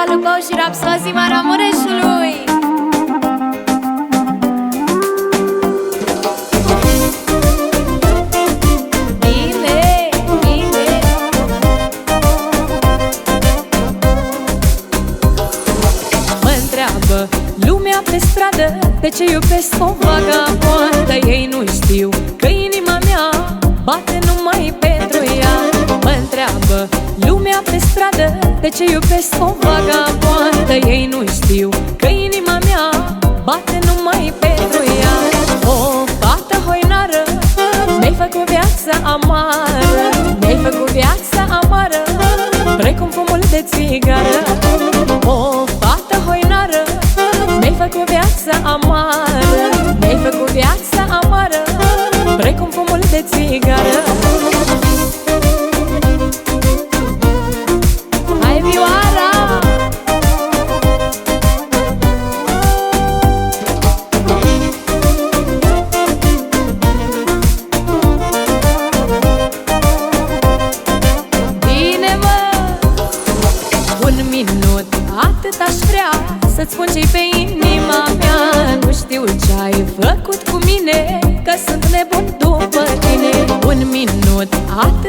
Luca Lupău și Rapsozi Maramureșului Bine, bine. Mă întreabă lumea pe stradă De ce iubesc o vagabondă? Ei nu știu că inima mea Bate numai De ce iubesc o vagabondă? Ei nu știu că inima mea Bate numai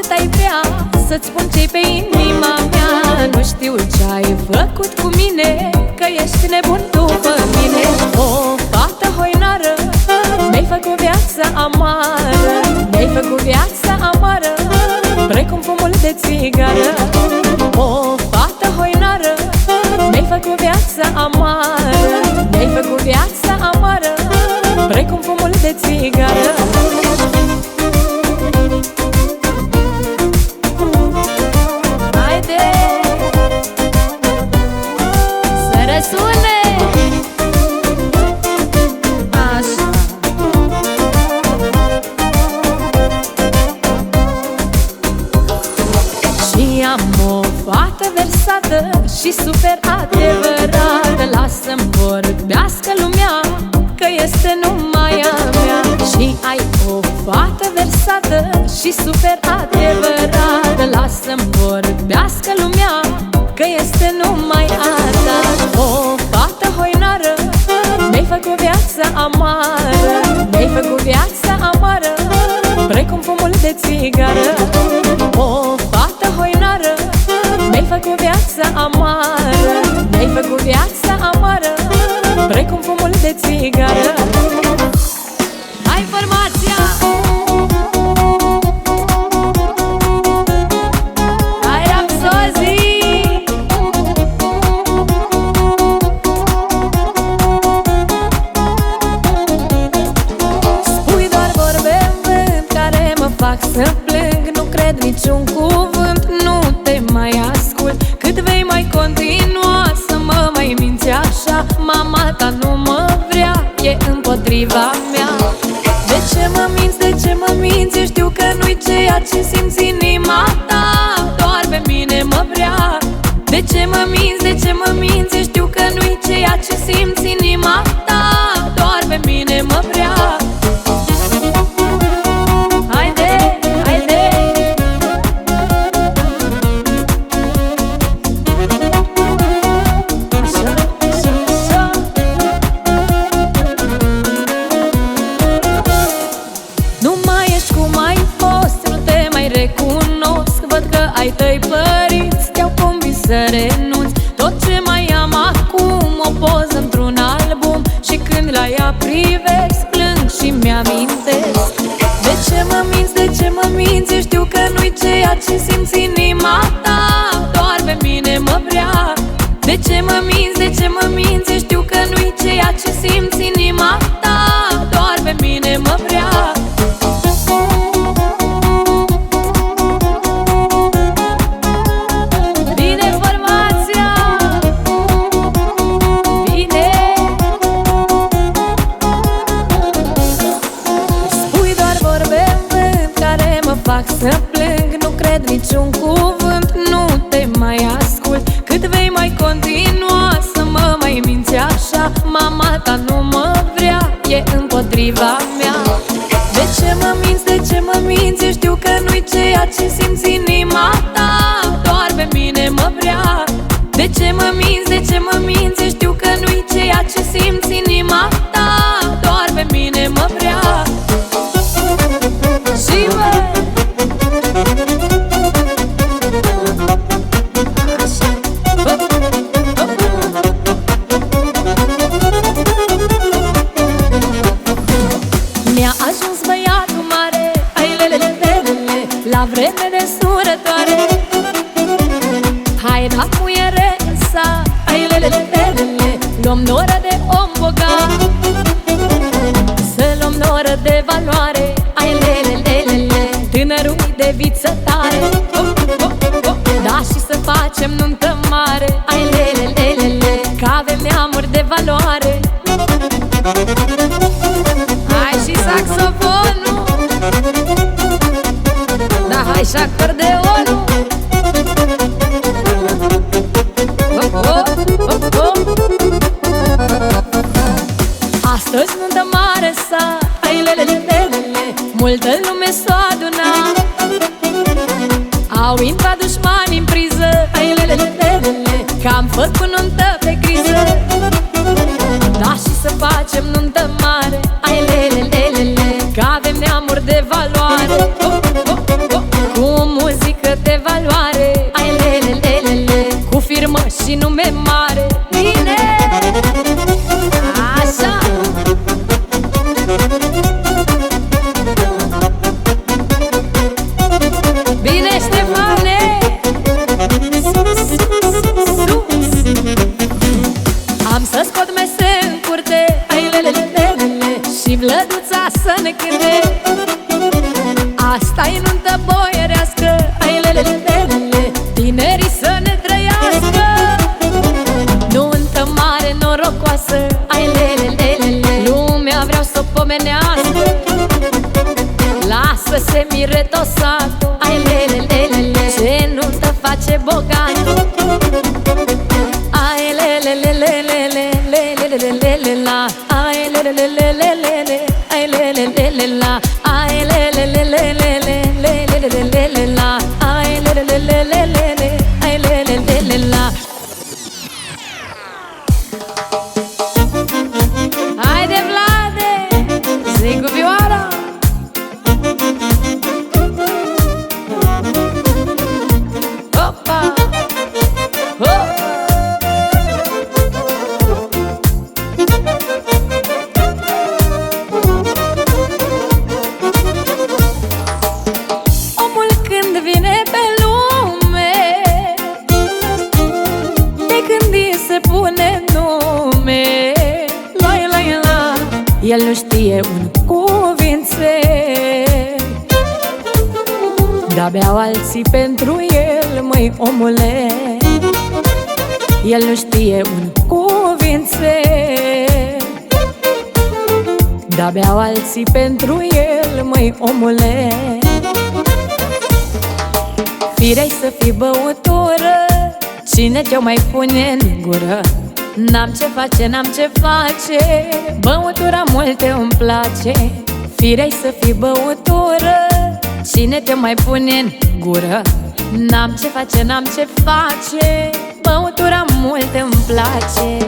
atât ai vrea Să-ți spun ce pe inima mea. Nu știu ce ai făcut cu mine Că ești nebun după mine. O fată hoinară Mi-ai făcut viața amară. Mi-ai făcut viața amară Precum fumul de țigară și super adevărată Lasă-mi vorbească lumea că este numai a mea. Și ai o fată versată și super adevărată Lasă-mi vorbească lumea că este numai a ta. O fată hoinară mi-ai făcut viața amară. Mi-ai făcut viața amară Precum fumul de țigară viața amară. Mi-ai făcut viața amară Precum fumul de țigară. Hai formația Hai Rapsozi! Spui doar vorbe în vânt care mă fac să plâng. Nu cred niciun cuvânt, împotriva mea De ce mă minți, de ce mă minți? Eu știu că nu-i ceea ce simți inima ta Doar pe mine mă vrea De ce mă minți, de ce mă minți? Eu știu ceea ce simți inima ta Doar pe mine mă vrea De ce mă minți, de ce mă minți? Mama ta nu mă vrea, e împotriva mea. De ce mă minți, de ce mă minți? Eu știu că nu-i ceea ce simți inima ta Doar pe mine mă vrea. De ce ce mă minți, de ce mă minți? Știu că nu-i ceea ce simți inima ta luăm noră de valoare Ai lelelelele Tânărul de viță tare. Hop, hop, hop. Da și să facem nuntă mare Multă lume s-o aduna. Au intrat dușmani în priză. Ai lelelelele Că am făcut nuntă pe criză Da și să facem nuntă mare. Ai lelelelele Că să ne cânte asta e nuntă boierească Ai lelelelele Tinerii să ne trăiască. Nuntă mare norocoasă Ai lelelelele Lumea vreau să o pomenească. Lasă se mire tosatul Ai lelelelele Ce nuntă face bogatul Ai lelelelelelelelelelele la Ai lelelelelelele El nu știe un cuvințe De-abia alții pentru el, măi omule. El nu știe un cuvințe De-abia alții pentru el, măi omule. Firei să fii băutură Cine te-o mai pune în gură N-am ce face, n-am ce face. Băutura multe îmi place. Firei să fii băutură. Cine te mai pune în gură? N-am ce face, n-am ce face. Băutura multe îmi place.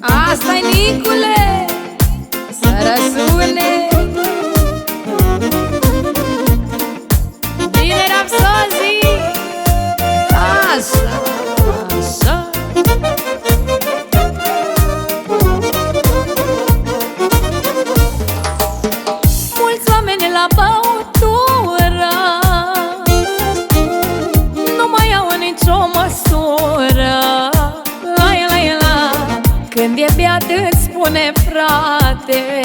Asta-i Nicule la băutură. Nu mai au nicio măsură. La la la Când e beat îți spune frate.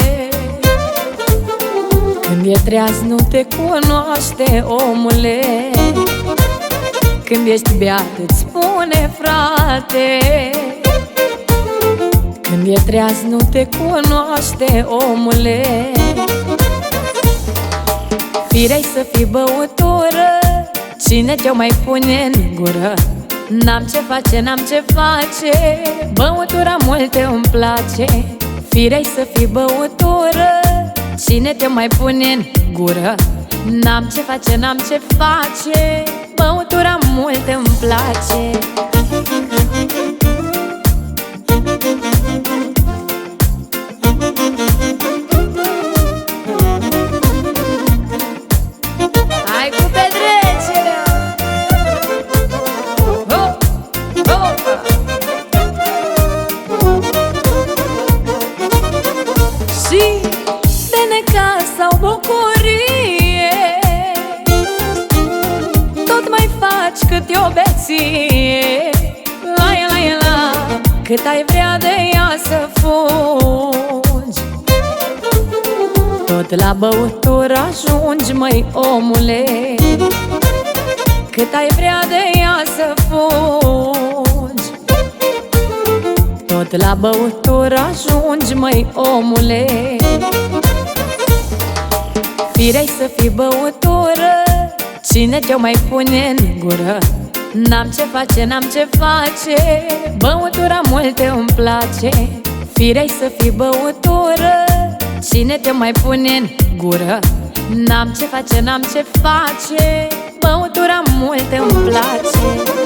Când e treaz nu te cunoaște omule. Când ești beat îți spune frate. Când e treaz nu te cunoaște omule Firei să fii băutură. Cine te-o mai pune în gură? N-am ce face, n-am ce face. Băutura multe îmi place. Firei să fii băutură. Cine te mai pune în gură? N-am ce face, n-am ce face. Băutura mult îmi place Tot la băutură ajungi, măi omule. Cât ai vrea de ea să fugi. Tot la băutură ajungi, măi omule. Firei să fii băutură Cine te-o mai pune în gură? N-am ce face, n-am ce face Băutura multe îmi place. Firei să fii băutură Cine te mai pune în gură. N-am ce face, n-am ce face. Băutura multe îmi place